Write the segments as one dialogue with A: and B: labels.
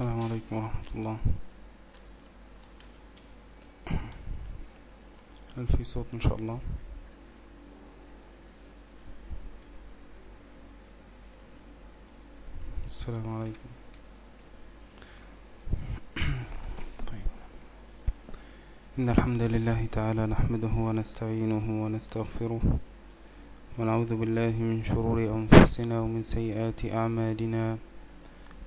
A: السلام عليكم ورحمة الله. هل في صوت إن شاء الله؟ السلام عليكم. طيب. إن الحمد لله تعالى نحمده ونستعينه ونستغفره ونعوذ بالله من شرور أنفسنا ومن سيئات أعمالنا.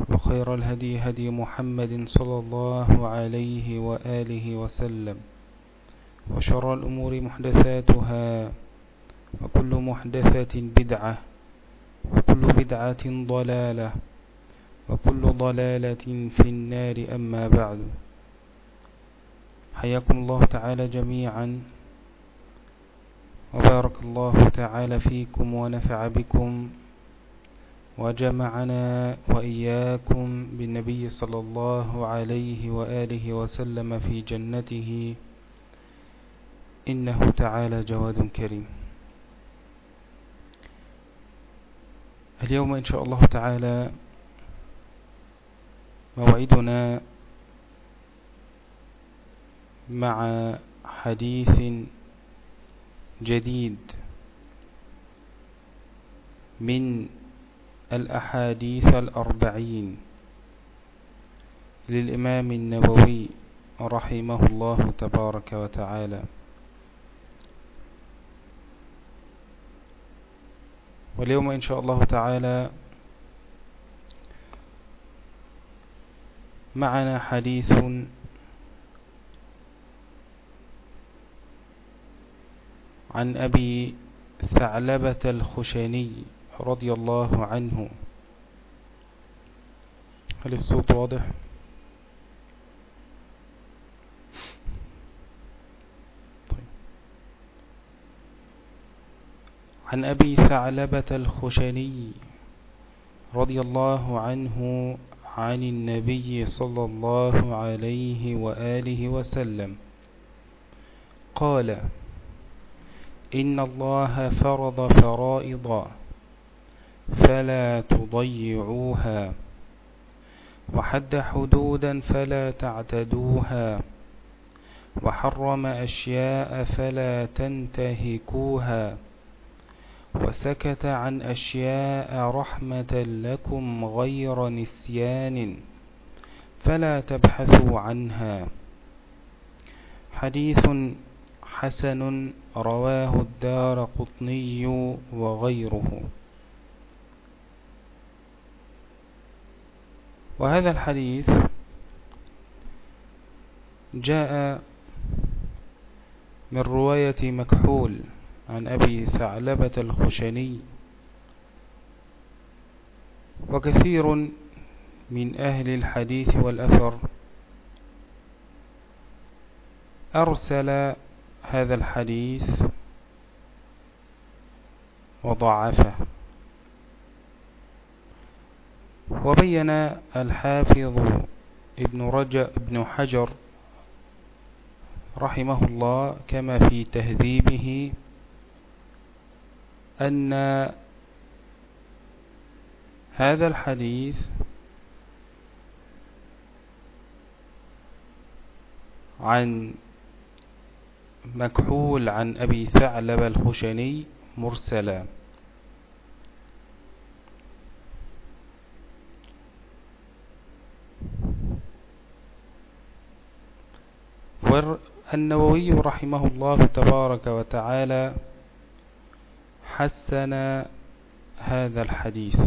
A: وخير الهدي هدي محمد صلى الله عليه وآله وسلم وشر الأمور محدثاتها وكل محدثة بدعة وكل بدعة ضلالة وكل ضلالة في النار أما بعد. حياكم الله تعالى جميعا وبارك الله تعالى فيكم ونفع بكم. وجمعنا وإياكم بالنبي صلى الله عليه وآله وسلم في جنته. إنه تعالى جواد كريم. اليوم إن شاء الله تعالى موعدنا مع حديث جديد من الأحاديث الأربعين للإمام النووي رحمه الله تبارك وتعالى. واليوم إن شاء الله تعالى معنا حديث عن أبي ثعلبة الخشني. رضي الله عنه. هل الصوت واضح؟ طيب. عن أبي ثعلبة الخشني رضي الله عنه عن النبي صلى الله عليه وآله وسلم. قال إن الله فرض فرائض فلا تضيعوها. وحد حدودا فلا تعتدوها. وحرم أشياء فلا تنتهكوها. وسكت عن أشياء رحمة لكم غير نسيان فلا تبحثوا عنها. حديث حسن رواه الدار قطني وغيره. وهذا الحديث جاء من رواية مكحول عن أبي ثعلبة الخشني وكثير من أهل الحديث والأثر أرسل هذا الحديث وضعفه. وبين الحافظ ابن رجب ابن حجر رحمه الله كما في تهذيبه أن هذا الحديث عن مكحول عن أبي ثعلب الخشني مرسلا. والنووي رحمه الله تبارك وتعالى حسن هذا الحديث.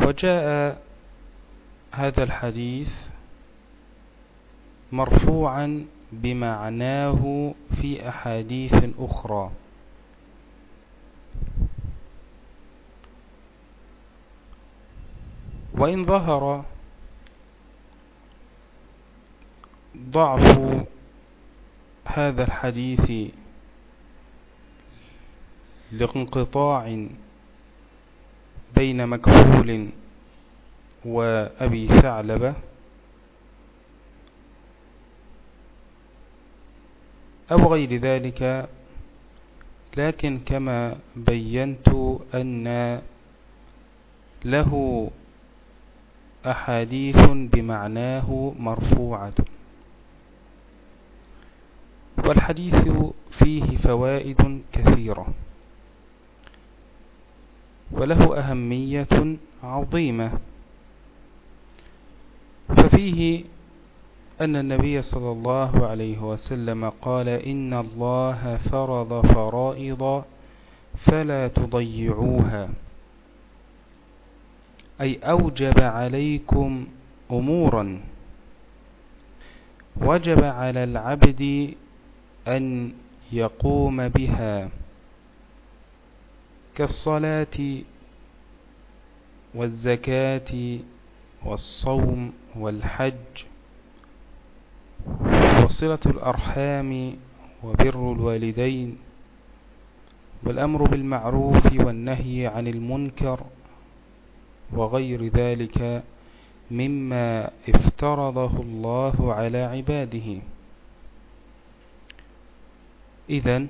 A: وجاء هذا الحديث مرفوعا بمعناه في أحاديث أخرى. وإن ظهر ضعف هذا الحديث لانقطاع بين مكحول وأبي ثعلبة أو غير ذلك لكن كما بينت أن له أحاديث بمعناه مرفوعة. والحديث فيه فوائد كثيرة وله أهمية عظيمة. ففيه أن النبي صلى الله عليه وسلم قال إن الله فرض فرائض فلا تضيعوها. أي أوجب عليكم أمورا. وجب على العبد أن يقوم بها. كالصلاة والزكاة والصوم والحج وصلة الأرحام وبر الوالدين والأمر بالمعروف والنهي عن المنكر وغير ذلك مما افترضه الله على عباده. إذن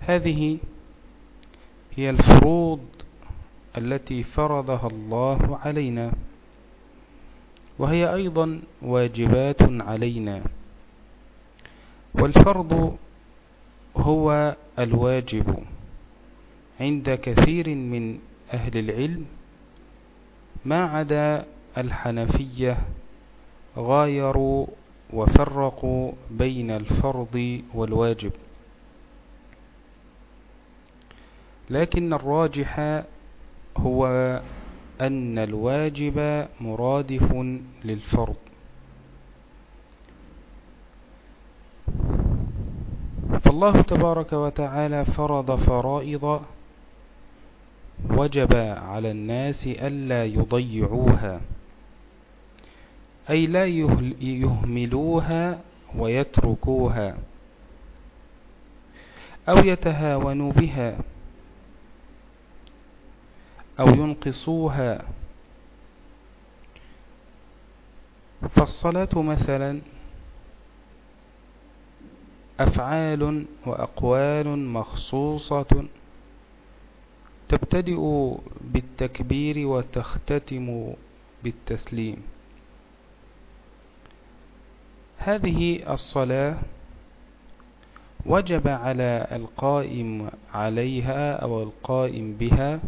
A: هذه هي الفروض التي فرضها الله علينا وهي أيضا واجبات علينا. والفرض هو الواجب عند كثير من أهل العلم ما عدا الحنفية غايروا وفرقوا بين الفرض والواجب. لكن الراجح هو أن الواجب مرادف للفرض. فالله تبارك وتعالى فرض فرائض وجب على الناس ألا يضيعوها أي لا يهملوها ويتركوها أو يتهاونوا بها أو ينقصوها. فالصلاة مثلا أفعال وأقوال مخصوصة تبتدئ بالتكبير وتختتم بالتسليم. هذه الصلاة وجب على القائم عليها أو القائم بها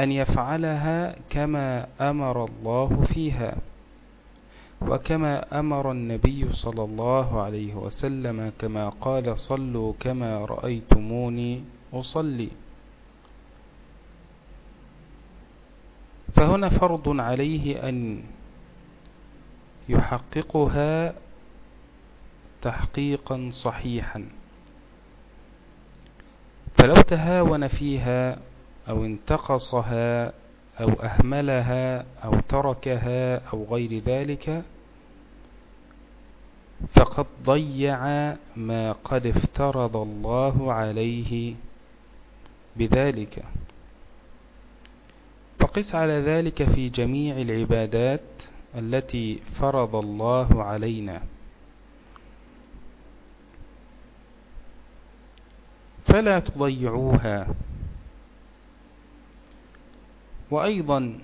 A: أن يفعلها كما أمر الله فيها وكما أمر النبي صلى الله عليه وسلم كما قال صلوا كما رأيتموني أصلي. فهنا فرض عليه أن يحققها تحقيقا صحيحا. فلو تهاون فيها أو انتقصها أو أهملها أو تركها أو غير ذلك فقد ضيع ما قد افترض الله عليه بذلك. فقس على ذلك في جميع العبادات التي فرض الله علينا. فلا تضيعوها. وأيضا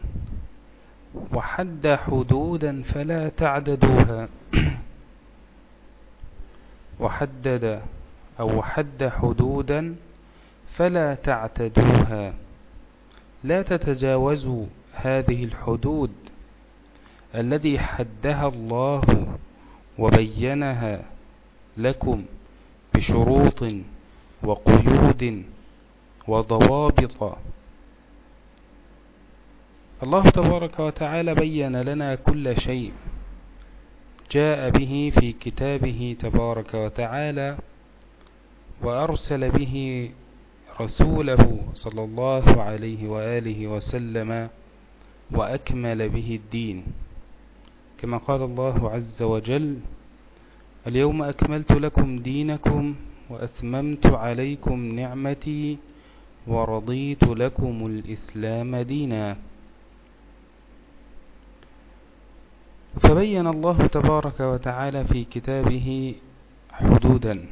A: وحد حدودا فلا تعددوها. وحدد أو حد حدودا فلا تعتدوها. لا تتجاوزوا هذه الحدود الذي حدها الله وبينها لكم بشروط وقيود وضوابط. الله تبارك وتعالى بين لنا كل شيء جاء به في كتابه تبارك وتعالى وأرسل به رسوله صلى الله عليه وآله وسلم وأكمل به الدين. كما قال الله عز وجل اليوم أكملت لكم دينكم وأتممت عليكم نعمتي ورضيت لكم الإسلام دينا. فبين الله تبارك وتعالى في كتابه حدودا.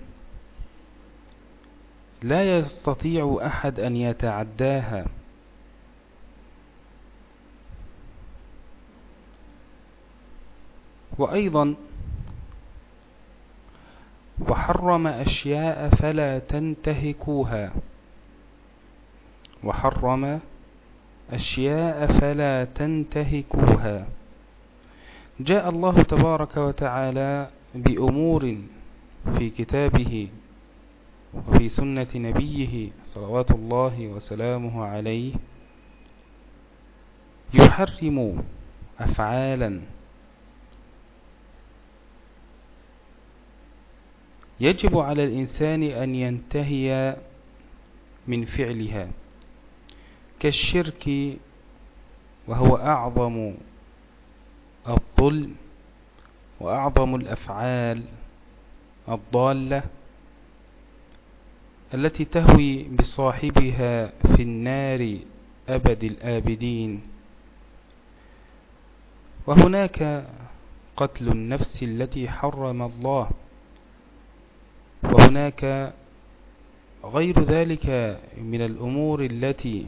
A: لا يستطيع أحد أن يتعداها. وأيضا وحرم أشياء فلا تنتهكوها. وحرم أشياء فلا تنتهكوها. جاء الله تبارك وتعالى بأمور في كتابه. وفي سنة نبيه صلوات الله وسلامه عليه يحرم أفعالا يجب على الإنسان أن ينتهي من فعلها كالشرك وهو أعظم الظلم وأعظم الأفعال الضالة التي تهوي بصاحبها في النار أبد الآبدين. وهناك قتل النفس التي حرم الله. وهناك غير ذلك من الأمور التي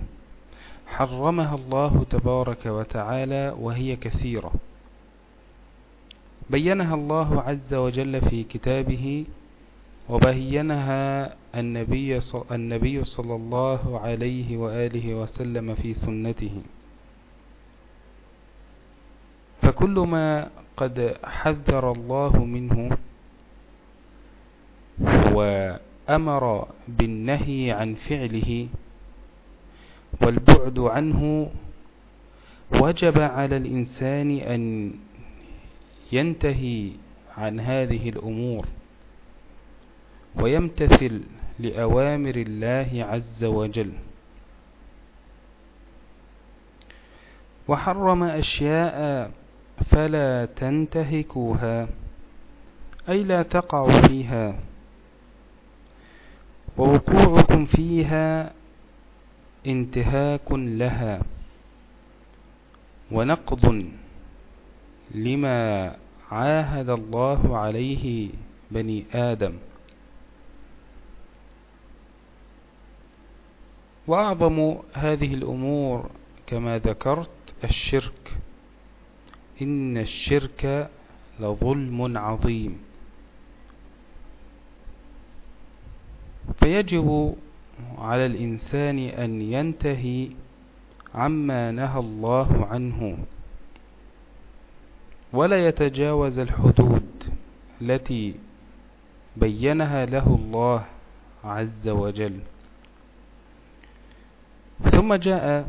A: حرمها الله تبارك وتعالى وهي كثيرة. بينها الله عز وجل في كتابه وبينها النبي, النبي صلى الله عليه وآله وسلم في سنته. فكل ما قد حذر الله منه وأمر بالنهي عن فعله والبعد عنه وجب على الإنسان أن ينتهي عن هذه الأمور. ويمتثل لأوامر الله عز وجل. وحرم أشياء فلا تنتهكوها أي لا تقعوا فيها. ووقوعكم فيها انتهاك لها. ونقض لما عاهد الله عليه بني آدم. وأعظم هذه الأمور كما ذكرت الشرك. إن الشرك لظلم عظيم. فيجب على الإنسان أن ينتهي عما نهى الله عنه ولا يتجاوز الحدود التي بينها له الله عز وجل. ثم جاء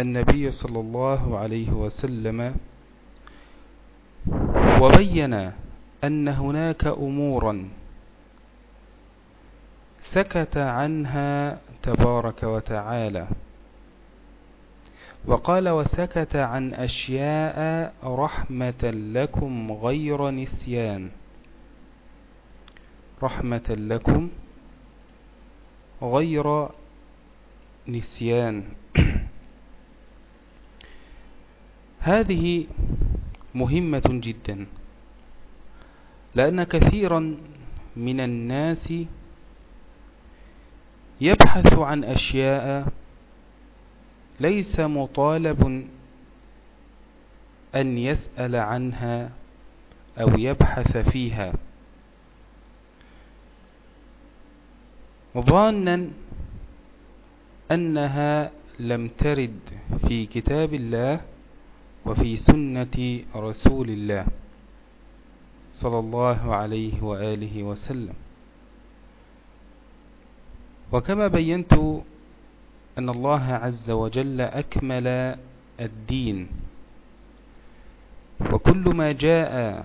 A: النبي صلى الله عليه وسلم وبين أن هناك أمورا سكت عنها تبارك وتعالى وقال وسكت عن أشياء رحمة لكم غير نسيان. رحمة لكم غير نسيان. هذه مهمة جدا لأن كثيرا من الناس يبحث عن أشياء ليس مطالب أن يسأل عنها أو يبحث فيها. ظانا أنها لم ترد في كتاب الله وفي سنة رسول الله صلى الله عليه وآله وسلم. وكما بينت أن الله عز وجل أكمل الدين وكل ما جاء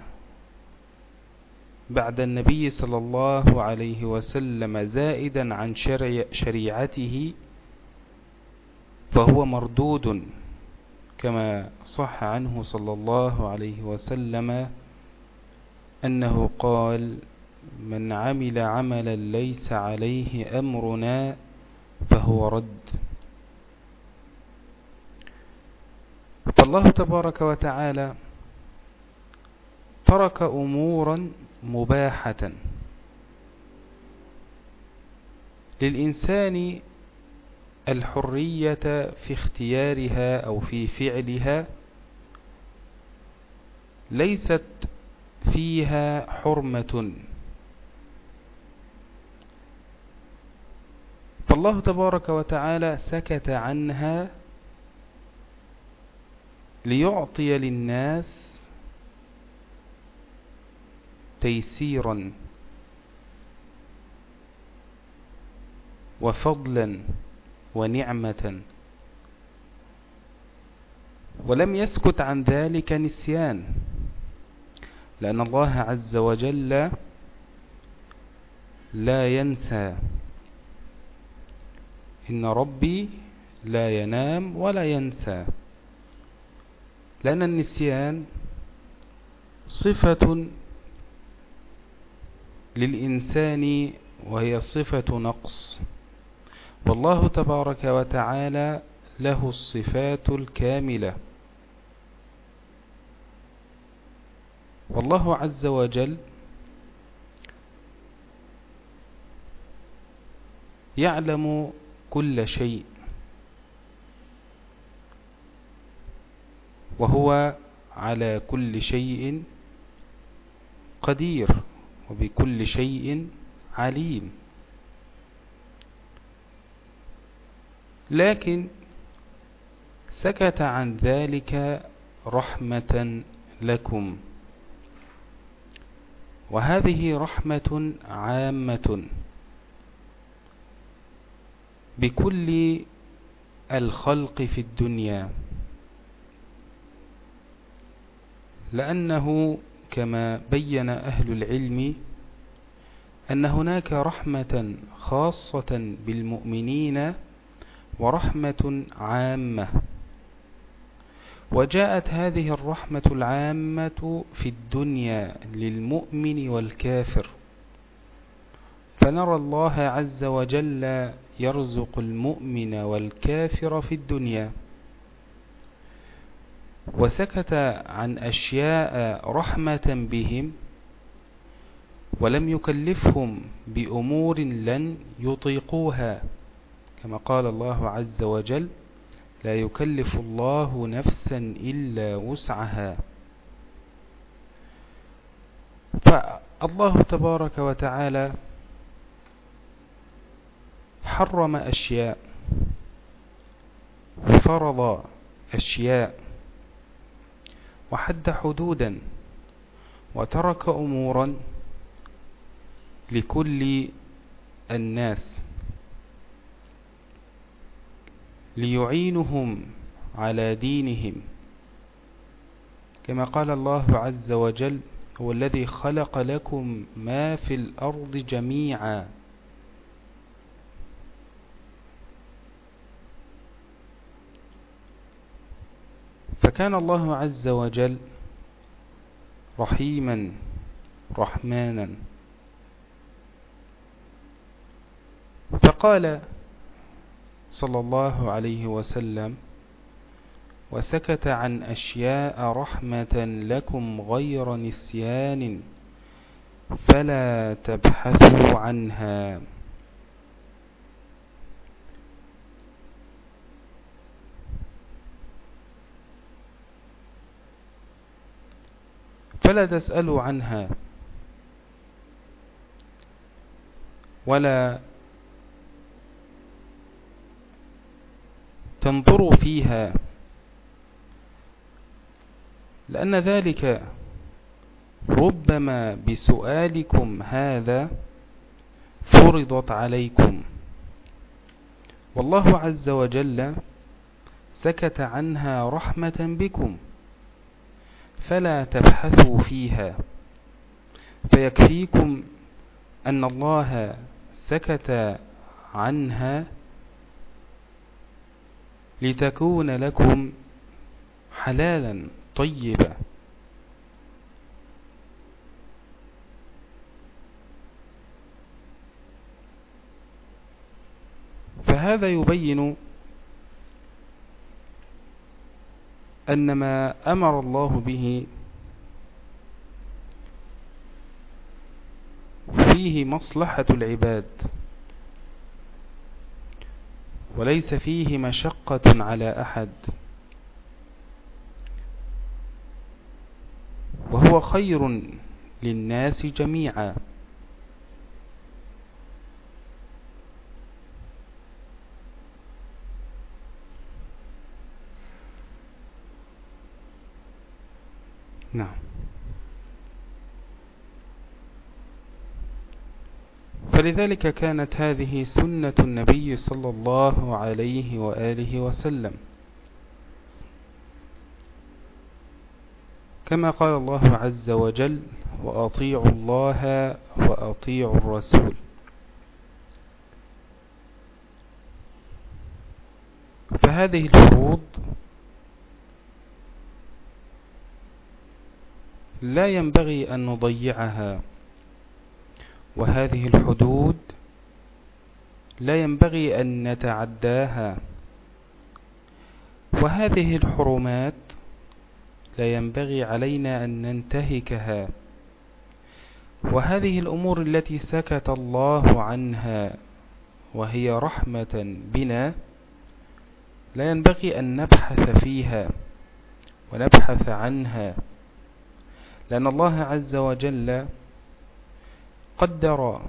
A: بعد النبي صلى الله عليه وسلم زائدا عن شريعته فهو مردود كما صح عنه صلى الله عليه وسلم أنه قال من عمل عملا ليس عليه أمرنا فهو رد. فالله تبارك وتعالى ترك أمورا مباحة للإنسان الحرية في اختيارها أو في فعلها ليست فيها حرمة. فالله تبارك وتعالى سكت عنها ليعطي للناس تيسيرا وفضلا. ونعمة. ولم يسكت عن ذلك نسيان لأن الله عز وجل لا ينسى. إن ربي لا ينام ولا ينسى. لأن النسيان صفة للإنسان وهي صفة نقص. والله تبارك وتعالى له الصفات الكاملة. والله عز وجل يعلم كل شيء وهو على كل شيء قدير وبكل شيء عليم. لكن سكت عن ذلك رحمة لكم. وهذه رحمة عامة بكل الخلق في الدنيا لأنه كما بين أهل العلم أن هناك رحمة خاصة بالمؤمنين ورحمة عامة. وجاءت هذه الرحمة العامة في الدنيا للمؤمن والكافر. فنرى الله عز وجل يرزق المؤمن والكافر في الدنيا. وسكت عن أشياء رحمة بهم ولم يكلفهم بأمور لن يطيقوها. كما قال الله عز وجل لا يكلف الله نفسا إلا وسعها. فالله تبارك وتعالى حرم أشياء وفرض أشياء وحد حدودا وترك أمورا لكل الناس. ليعينهم على دينهم. كما قال الله عز وجل هو الذي خلق لكم ما في الأرض جميعا فكان الله عز وجل رحيما رحمانا. فقال صلى الله عليه وسلم وسكت عن أشياء رحمة لكم غير نسيان فلا تبحثوا عنها. فلا تسألوا عنها ولا تنظروا فيها. لأن ذلك ربما بسؤالكم هذا فرضت عليكم. والله عز وجل سكت عنها رحمة بكم. فلا تبحثوا فيها. فيكفيكم أن الله سكت عنها لتكون لكم حلالا طيبا. فهذا يبين أن ما أمر الله به فيه مصلحة العباد. وليس فيه مشقة على أحد. وهو خير للناس جميعا. نعم. فلذلك كانت هذه سنة النبي صلى الله عليه وآله وسلم. كما قال الله عز وجل وأطيعوا الله وأطيعوا الرسول. فهذه الفروض لا ينبغي أن نضيعها. وهذه الحدود لا ينبغي أن نتعداها. وهذه الحرمات لا ينبغي علينا أن ننتهكها. وهذه الأمور التي سكت الله عنها وهي رحمة بنا لا ينبغي أن نبحث فيها ونبحث عنها لأن الله عز وجل قدر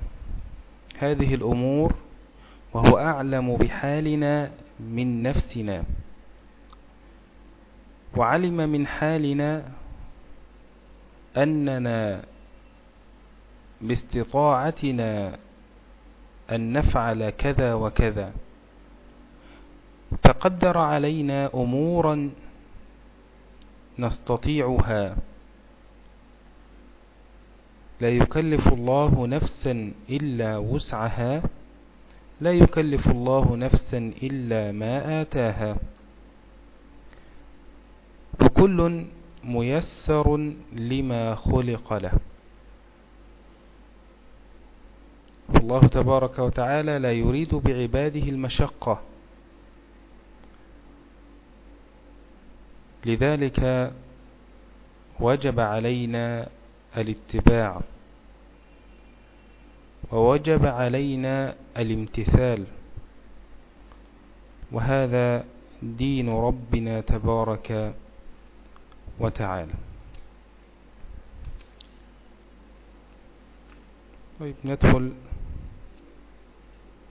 A: هذه الأمور وهو أعلم بحالنا من نفسنا وعلم من حالنا أننا باستطاعتنا أن نفعل كذا وكذا. فقدر علينا أمورا نستطيعها. لا يكلف الله نفسا إلا وسعها لا يكلف الله نفسا إلا ما آتاها. وكل ميسر لما خلق له. الله تبارك وتعالى لا يريد بعباده المشقة. لذلك وجب علينا الاتباع. ووجب علينا الامتثال. وهذا دين ربنا تبارك وتعالى. طيب ندخل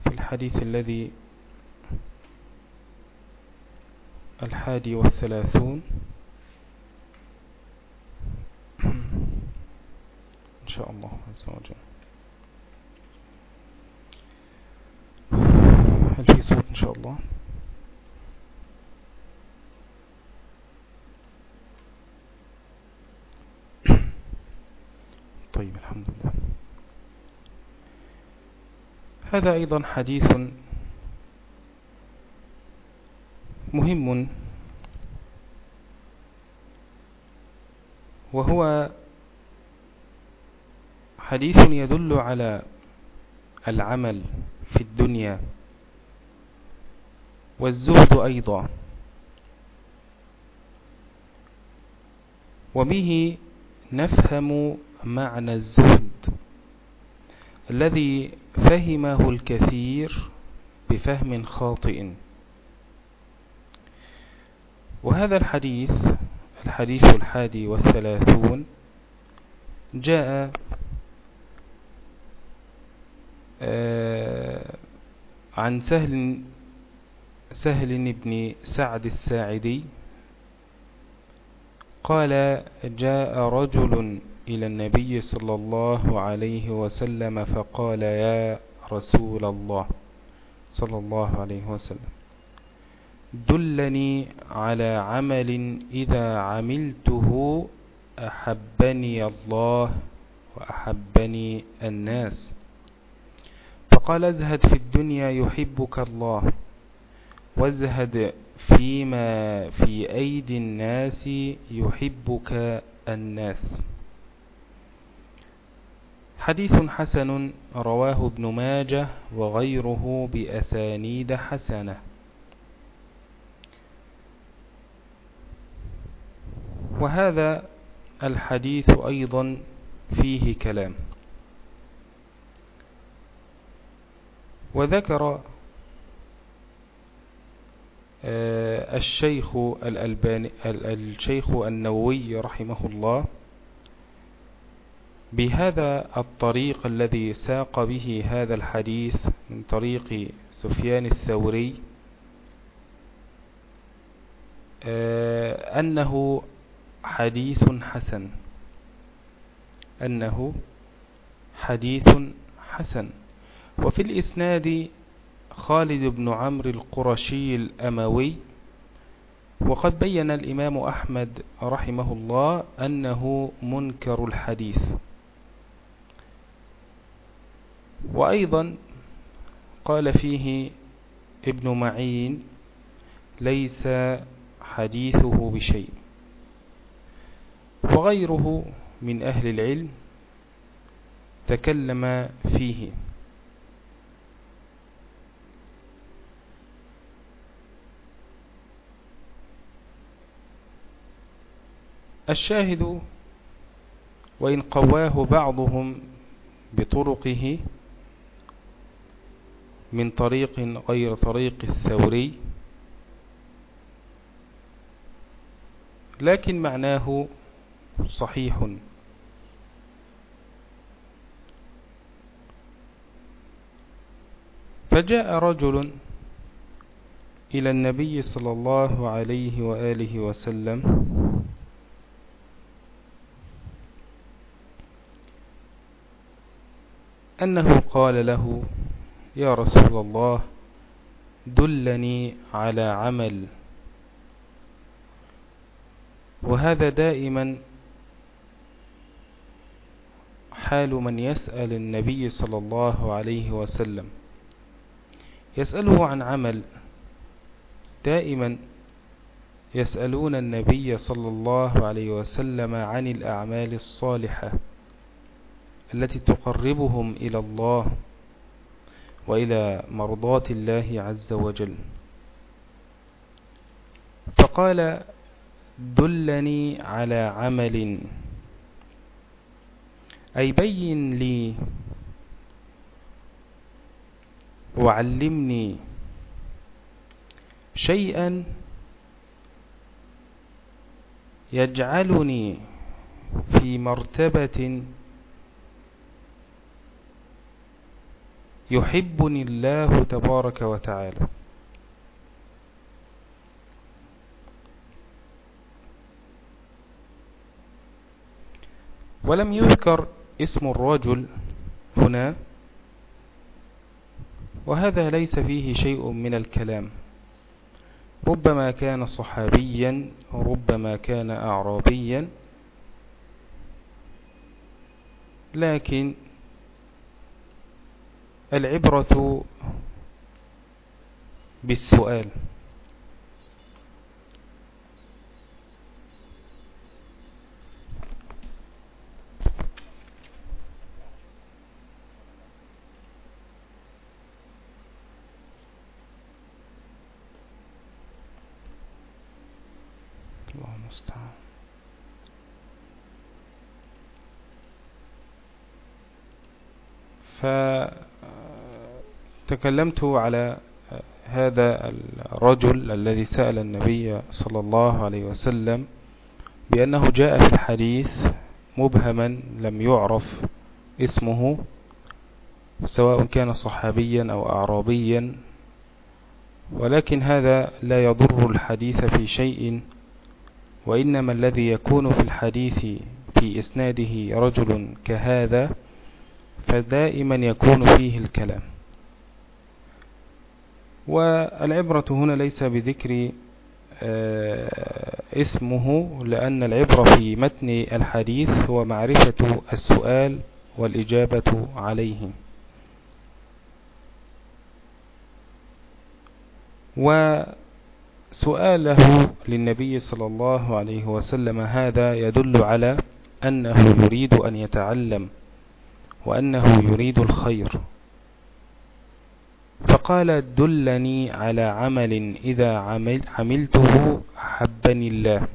A: في الحديث الذي الحادي والثلاثون إن شاء الله عز وجل. هل في صوت إن شاء الله؟ طيب الحمد لله. هذا أيضا حديث مهم. وهو حديث يدل على العمل في الدنيا والزهد أيضا. وبه نفهم معنى الزهد الذي فهمه الكثير بفهم خاطئ. وهذا الحديث الحديث الحادي والثلاثون جاء عن سهل سهل بن سعد الساعدي قال جاء رجل إلى النبي صلى الله عليه وسلم فقال يا رسول الله صلى الله عليه وسلم دلني على عمل إذا عملته أحبني الله وأحبني الناس. فقال ازهد في الدنيا يحبك الله وازهد فيما في أيدي الناس يحبك الناس. حديث حسن رواه ابن ماجه وغيره بأسانيد حسنة. وهذا الحديث أيضا فيه كلام. وذكر آه، الشيخ الألباني الشيخ النووي رحمه الله بهذا الطريق الذي ساق به هذا الحديث من طريق سفيان الثوري آه، أنه حديث حسن أنه حديث حسن. وفي الإسناد خالد بن عمرو القرشي الأموي وقد بين الإمام أحمد رحمه الله أنه منكر الحديث. وأيضا قال فيه ابن معين ليس حديثه بشيء. وغيره من أهل العلم تكلم فيه. الشاهد وإن قواه بعضهم بطرقه من طريق غير طريق الثوري. لكن معناه صحيح. فجاء رجل إلى النبي صلى الله عليه وآله وسلم أنه قال له يا رسول الله دلني على عمل. وهذا دائما حال من يسأل النبي صلى الله عليه وسلم. يسأله عن عمل دائما يسألون النبي صلى الله عليه وسلم عن الأعمال الصالحة. التي تقربهم إلى الله وإلى مرضات الله عز وجل. فقال دلني على عمل. أي بين لي وعلمني شيئا يجعلني في مرتبة يحبني الله تبارك وتعالى. ولم يذكر اسم الرجل هنا وهذا ليس فيه شيء من الكلام. ربما كان صحابيا ربما كان أعرابيا لكن العبرة بالسؤال الله المستعان فتكلمت على هذا الرجل الذي سأل النبي صلى الله عليه وسلم بأنه جاء في الحديث مبهما لم يعرف اسمه سواء كان صحابيا أو أعرابيا ولكن هذا لا يضر الحديث في شيء وإنما الذي يكون في الحديث في إسناده رجل كهذا فدائما يكون فيه الكلام. والعبرة هنا ليس بذكر آه، اسمه لأن العبرة في متن الحديث هو معرفة السؤال والإجابة عليه. وسؤاله للنبي صلى الله عليه وسلم هذا يدل على أنه يريد أن يتعلم وأنه يريد الخير. فقال دلني على عمل إذا عمل عملته أحبني الله.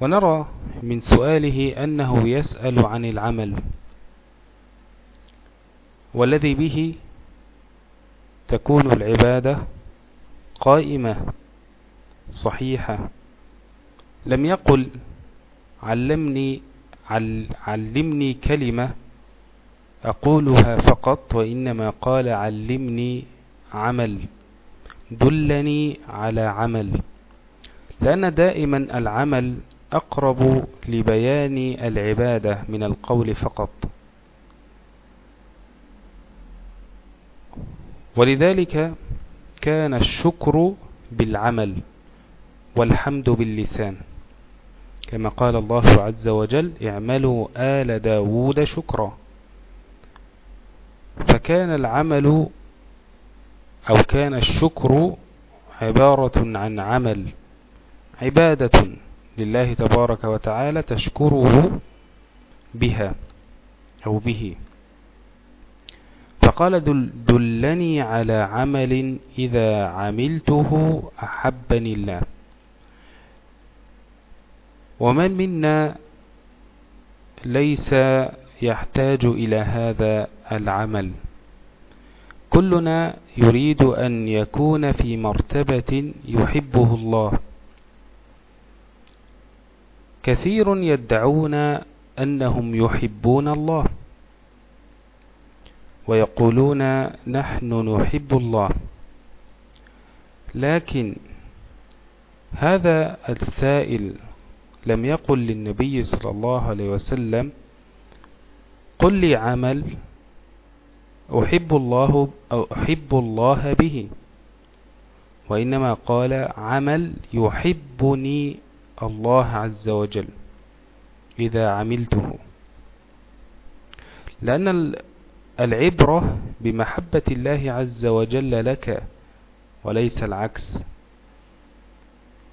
A: ونرى من سؤاله أنه يسأل عن العمل. والذي به تكون العبادة قائمة صحيحة. لم يقل علمني علمني كلمة أقولها فقط وإنما قال علمني عمل دلني على عمل. لأن دائما العمل أقرب لبيان العبادة من القول فقط. ولذلك كان الشكر بالعمل والحمد باللسان. كما قال الله عز وجل اعملوا آل داود شكرا. فكان العمل أو كان الشكر عبارة عن عمل عبادة لله تبارك وتعالى تشكره بها أو به. فقال دل دلني على عمل إذا عملته أحبني الله. ومن منا ليس يحتاج إلى هذا العمل. كلنا يريد أن يكون في مرتبة يحبه الله. كثير يدعون أنهم يحبون الله. ويقولون نحن نحب الله. لكن هذا السائل لم يقل للنبي صلى الله عليه وسلم قل لي عمل أحب الله أو أحب الله به. وإنما قال عمل يحبني الله عز وجل إذا عملته. لأن العبرة بمحبة الله عز وجل لك وليس العكس.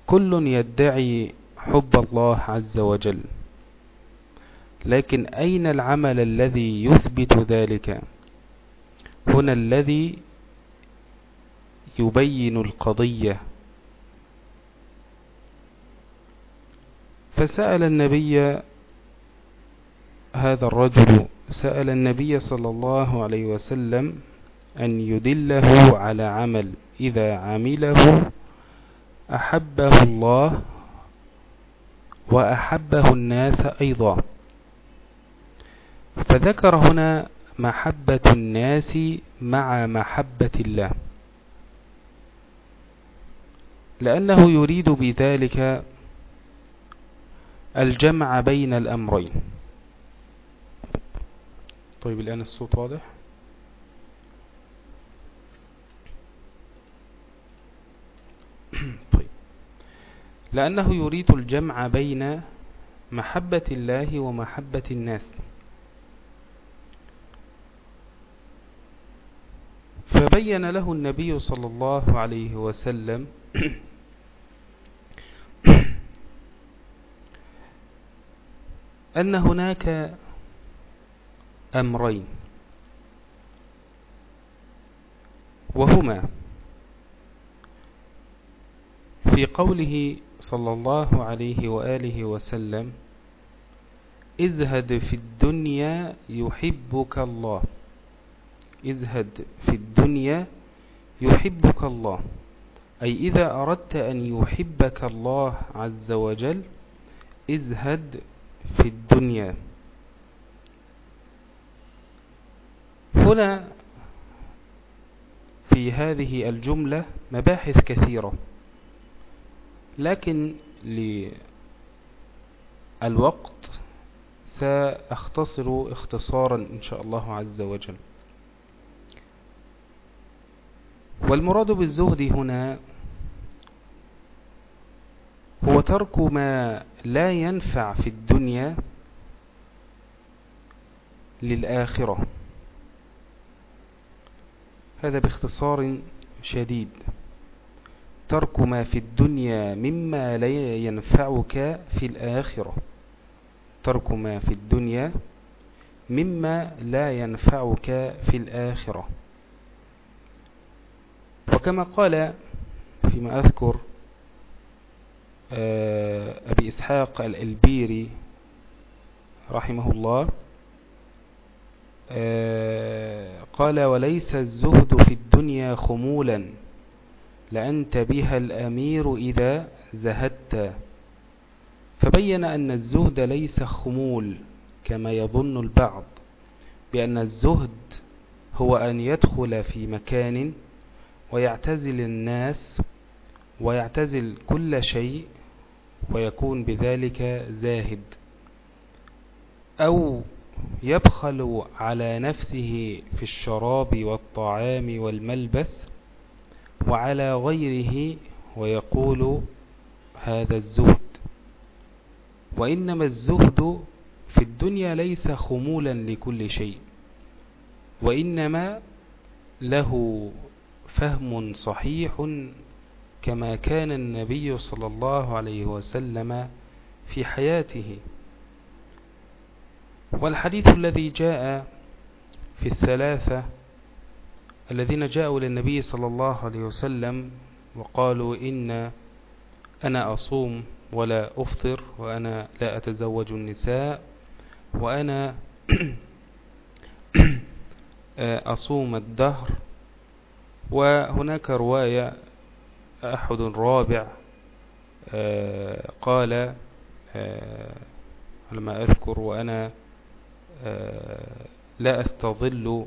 A: كل يدعي حب الله عز وجل. لكن أين العمل الذي يثبت ذلك؟ هنا الذي يبين القضية. فسأل النبي هذا الرجل سأل النبي صلى الله عليه وسلم أن يدله على عمل. إذا عمله أحبه الله وأحبه الناس أيضا. فذكر هنا محبة الناس مع محبة الله. لأنه يريد بذلك الجمع بين الأمرين. طيب الآن الصوت واضح؟ طيب. لأنه يريد الجمع بين محبة الله ومحبة الناس. فبين له النبي صلى الله عليه وسلم أن هناك أمرين وهما في قوله صلى الله عليه وآله وسلم ازهد في الدنيا يحبك الله ازهد في الدنيا يحبك الله. أي إذا أردت أن يحبك الله عز وجل ازهد في الدنيا. هنا في هذه الجملة مباحث كثيرة لكن للوقت سأختصر اختصارا إن شاء الله عز وجل. والمراد بالزهد هنا هو ترك ما لا ينفع في الدنيا للآخرة. هذا باختصار شديد. ترك ما في الدنيا مما لا ينفعك في الآخرة. ترك ما في الدنيا مما لا ينفعك في الآخرة. وكما قال فيما أذكر آه، أبي إسحاق الألبيري رحمه الله آه، قال وليس الزهد في الدنيا خمولا لأنت بها الأمير إذا زهدت فبين أن الزهد ليس خمول كما يظن البعض بأن الزهد هو أن يدخل في مكان ويعتزل الناس ويعتزل كل شيء ويكون بذلك زاهد. أو يبخل على نفسه في الشراب والطعام والملبس وعلى غيره ويقول هذا الزهد. وإنما الزهد في الدنيا ليس خمولا لكل شيء وإنما له فهم صحيح كما كان النبي صلى الله عليه وسلم في حياته. والحديث الذي جاء في الثلاثة الذين جاءوا للنبي صلى الله عليه وسلم وقالوا إن أنا أصوم ولا أفطر وأنا لا أتزوج النساء وأنا أصوم الدهر وهناك رواية أحد رابع آه، قال آه، لما أذكر وأنا آه، لا أستظل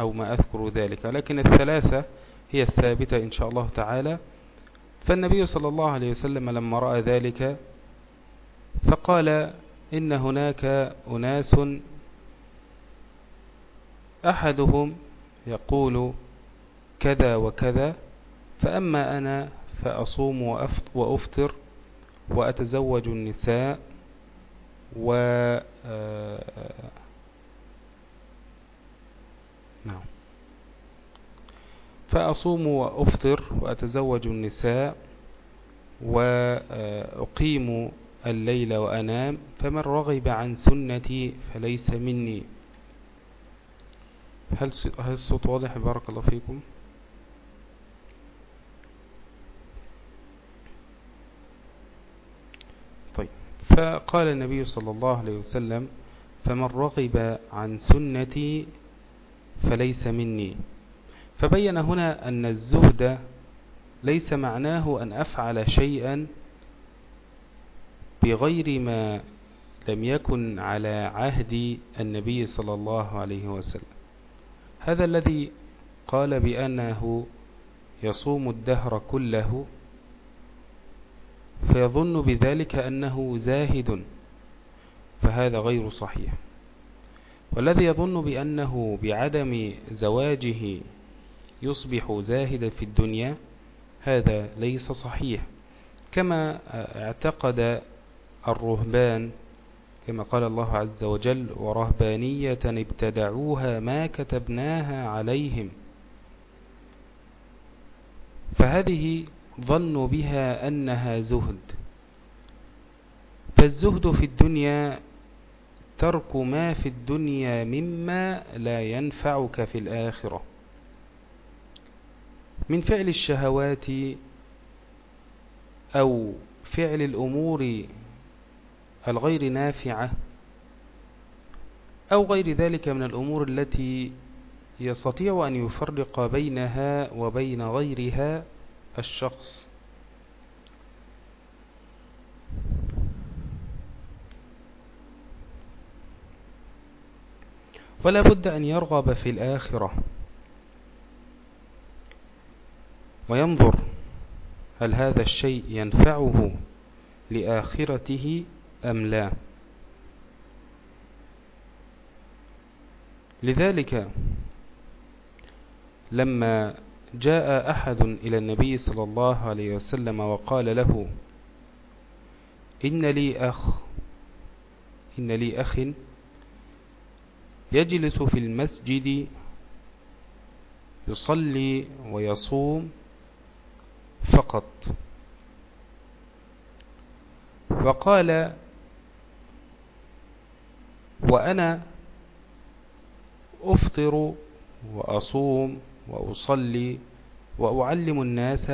A: أو ما أذكر ذلك لكن الثلاثة هي الثابتة إن شاء الله تعالى. فالنبي صلى الله عليه وسلم لما رأى ذلك فقال إن هناك أناس أحدهم يقول كذا وكذا فأما أنا فأصوم وأفطر وأتزوج النساء و آه، نعم. فأصوم وأفطر وأتزوج النساء وأقيم الليل وأنام فمن رغب عن سنتي فليس مني. هل هل الصوت واضح؟ بارك الله فيكم. طيب فقال النبي صلى الله عليه وسلم فمن رغب عن سنتي فليس مني. فبين هنا أن الزهد ليس معناه أن أفعل شيئا بغير ما لم يكن على عهد النبي صلى الله عليه وسلم. هذا الذي قال بأنه يصوم الدهر كله فيظن بذلك أنه زاهد فهذا غير صحيح. والذي يظن بأنه بعدم زواجه يصبح زاهدا في الدنيا هذا ليس صحيح. كما اعتقد الرهبان كما قال الله عز وجل ورهبانية ابتدعوها ما كتبناها عليهم فهذه ظنوا بها أنها زهد. فالزهد في الدنيا ترك ما في الدنيا مما لا ينفعك في الآخرة. من فعل الشهوات أو فعل الأمور الغير نافعة أو غير ذلك من الأمور التي يستطيع أن يفرق بينها وبين غيرها الشخص. ولا بد أن يرغب في الآخرة. وينظر هل هذا الشيء ينفعه لآخرته أم لا. لذلك لما جاء أحد إلى النبي صلى الله عليه وسلم وقال له إن لي أخ إن لي أخ يجلس في المسجد يصلي ويصوم فقط. وقال وأنا أفطر وأصوم وأصلي وأعلم الناس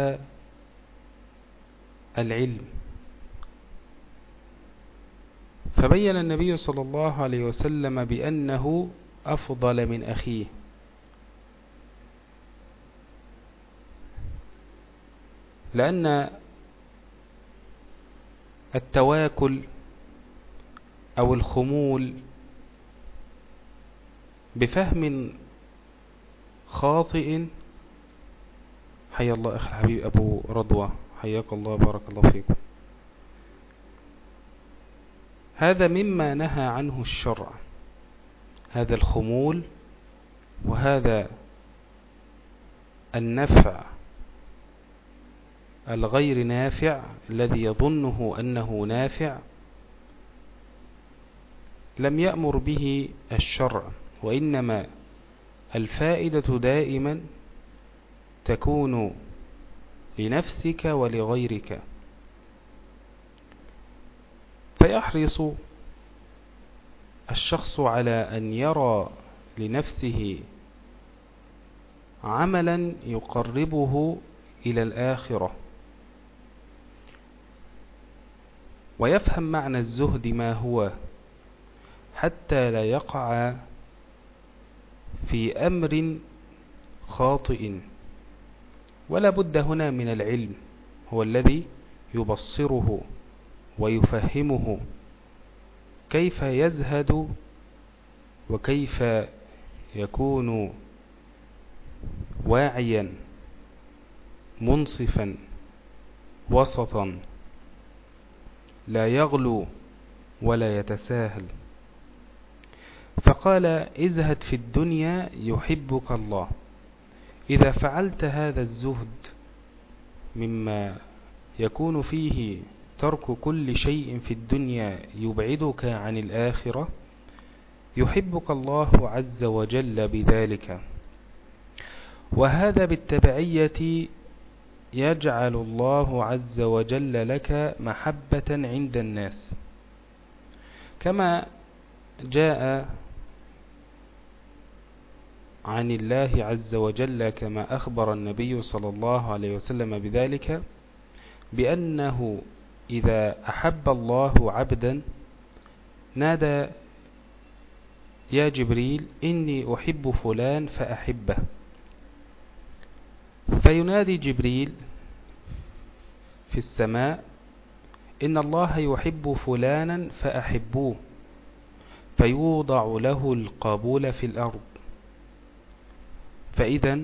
A: العلم. فبين النبي صلى الله عليه وسلم بأنه أفضل من أخيه. لأن التواكل أو الخمول بفهم خاطئ. حيا الله أخي الحبيب أبو رضوى. حياك الله بارك الله فيكم هذا مما نهى عنه الشرع هذا الخمول وهذا النفع الغير نافع الذي يظنه أنه نافع لم يأمر به الشرع. وإنما الفائدة دائما تكون لنفسك ولغيرك. فيحرص الشخص على أن يرى لنفسه عملا يقربه إلى الآخرة ويفهم معنى الزهد ما هو حتى لا يقع في أمر خاطئ. ولا بد هنا من العلم هو الذي يبصره ويفهمه. كيف يزهد وكيف يكون واعيا منصفا وسطا. لا يغلو ولا يتساهل. فقال ازهد في الدنيا يحبك الله. إذا فعلت هذا الزهد مما يكون فيه ترك كل شيء في الدنيا يبعدك عن الآخرة يحبك الله عز وجل بذلك. وهذا بالتبعية يجعل الله عز وجل لك محبة عند الناس. كما جاء عن الله عز وجل كما أخبر النبي صلى الله عليه وسلم بذلك بأنه إذا أحب الله عبدا نادى يا جبريل إني أحب فلان فأحبه. فينادي جبريل في السماء إن الله يحب فلانا فأحبوه. فيوضع له القبول في الأرض. فإذا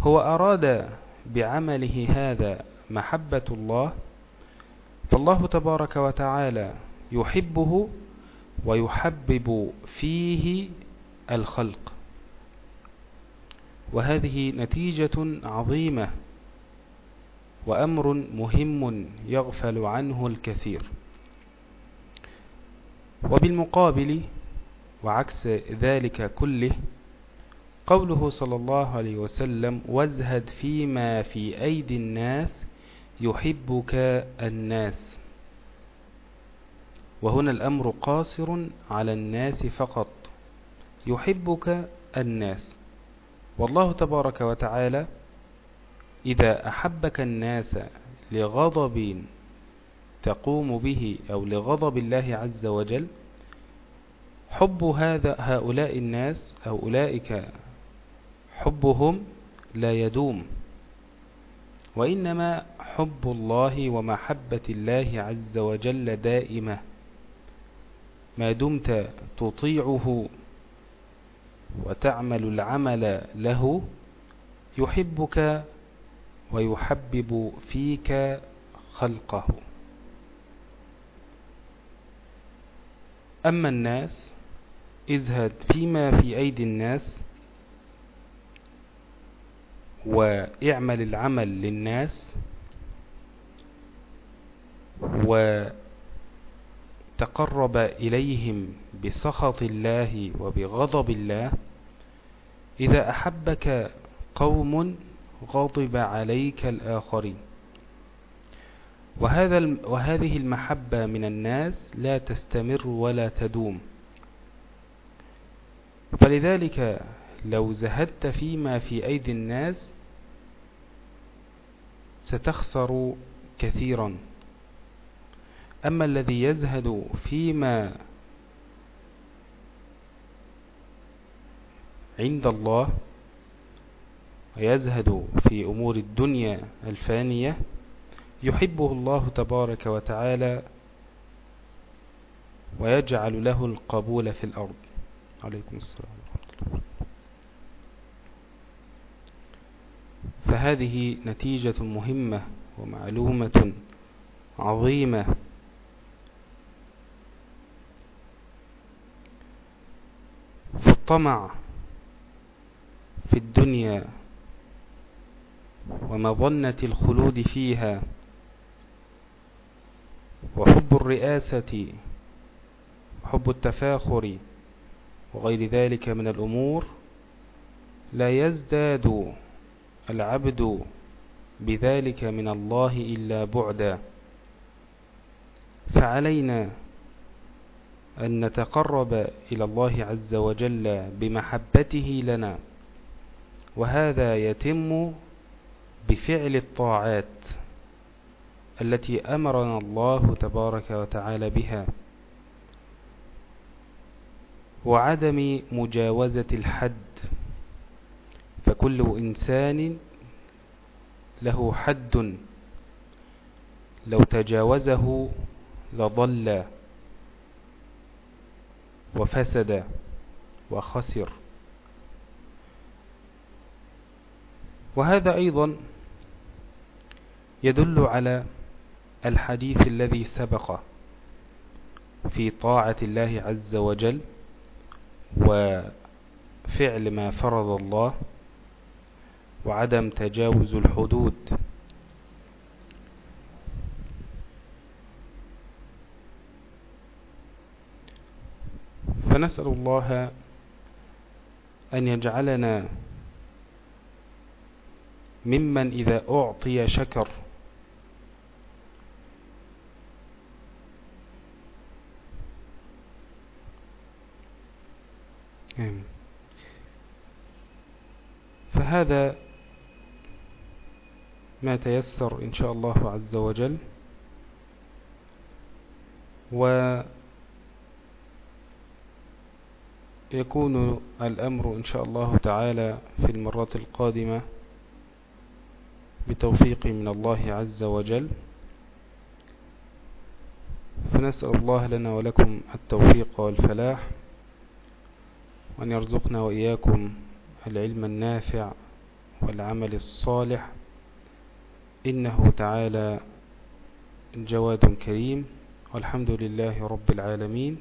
A: هو أراد بعمله هذا محبة الله فالله تبارك وتعالى يحبه ويحبب فيه الخلق. وهذه نتيجة عظيمة وأمر مهم يغفل عنه الكثير. وبالمقابل وعكس ذلك كله قوله صلى الله عليه وسلم وازهد فيما في أيدي الناس يحبك الناس. وهنا الأمر قاصر على الناس فقط. يحبك الناس. والله تبارك وتعالى إذا أحبك الناس لغضب تقوم به أو لغضب الله عز وجل حب هذا هؤلاء الناس أو أولئك حبهم لا يدوم. وإنما حب الله ومحبة الله عز وجل دائمة. ما دمت تطيعه وتعمل العمل له يحبك ويحبب فيك خلقه. أما الناس ازهد فيما في أيدي الناس واعمل العمل للناس وتقرب إليهم بسخط الله وبغضب الله. إذا أحبك قوم غضب عليك الآخرين. وهذا وهذه المحبة من الناس لا تستمر ولا تدوم. فلذلك لو زهدت فيما في أيدي الناس ستخسر كثيرا. أما الذي يزهد فيما عند الله ويزهد في أمور الدنيا الفانية يحبه الله تبارك وتعالى ويجعل له القبول في الأرض. عليكم السلام. فهذه نتيجة مهمة ومعلومة عظيمة. فالطمع في الدنيا ومظنة الخلود فيها وحب الرئاسة وحب التفاخر وغير ذلك من الأمور لا يزداد العبد بذلك من الله إلا بعدا. فعلينا أن نتقرب إلى الله عز وجل بمحبته لنا وهذا يتم بفعل الطاعات التي أمرنا الله تبارك وتعالى بها وعدم مجاوزة الحد فكل إنسان له حد لو تجاوزه لضل وفسد وخسر. وهذا أيضا يدل على الحديث الذي سبق في طاعة الله عز وجل وفعل ما فرض الله وعدم تجاوز الحدود. فنسأل الله أن يجعلنا ممن إذا أعطي شكر. فهذا ما تيسر إن شاء الله عز وجل. ويكون الأمر إن شاء الله تعالى في المرات القادمة بتوفيق من الله عز وجل. فنسأل الله لنا ولكم التوفيق والفلاح وأن يرزقنا وإياكم العلم النافع والعمل الصالح إنه تعالى جواد كريم والحمد لله رب العالمين.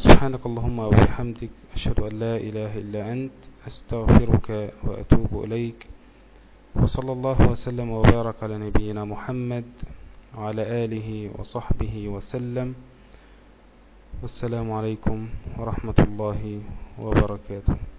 A: سبحانك اللهم وبحمدك أشهد أن لا إله إلا أنت أستغفرك وأتوب إليك. وصلى الله وسلم وبارك على نبينا محمد وعلى آله وصحبه وسلم. والسلام عليكم ورحمة الله وبركاته.